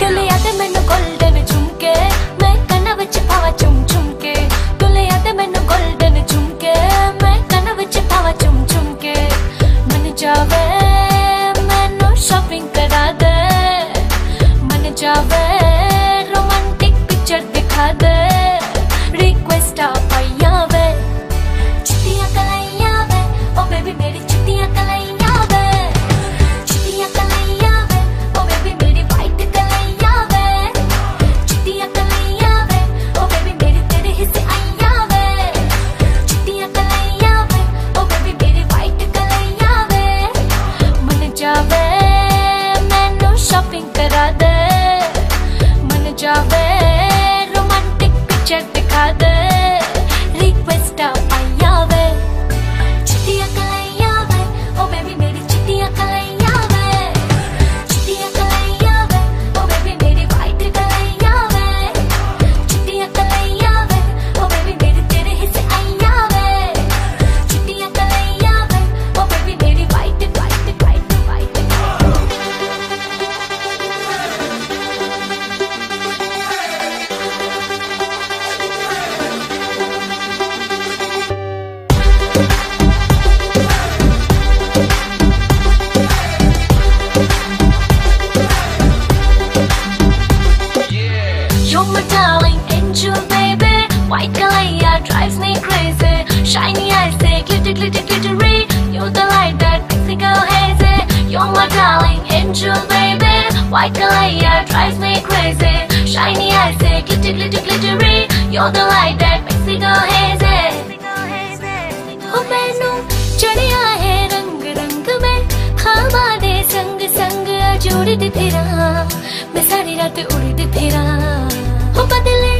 तुले मैनू गोल्डन झुमके मैं कना बच झुमके मन जावे मैनू शॉपिंग करा दे। मन जावे रोमांटिक पिक्चर दिखा दे। White Galaya drives me crazy. Shiny eyes say glitter, glitter, glittery. You're the light that makes me go hazy. You're my darling angel, baby. White Galaya drives me crazy. Shiny eyes say glitter, glitter, glittery. You're the light that makes me go hazy. हो मैनू चढ़िया है रंग रंग में खावा दे संग संग जुड़द फिरा मैं सारी रात उड़द फिरा हो बदले